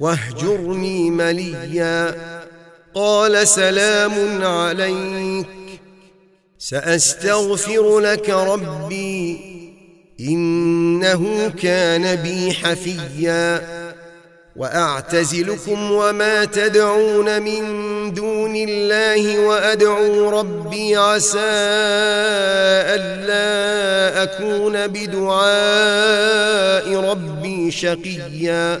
واهجرني مليا. قال سلام عليك. سأستغفر لك ربي. إنه كان بي حفيا. وأعتزلكم وما تدعون من دون الله وأدعو ربي عسى ألا أكون بدعاء ربي شقيا.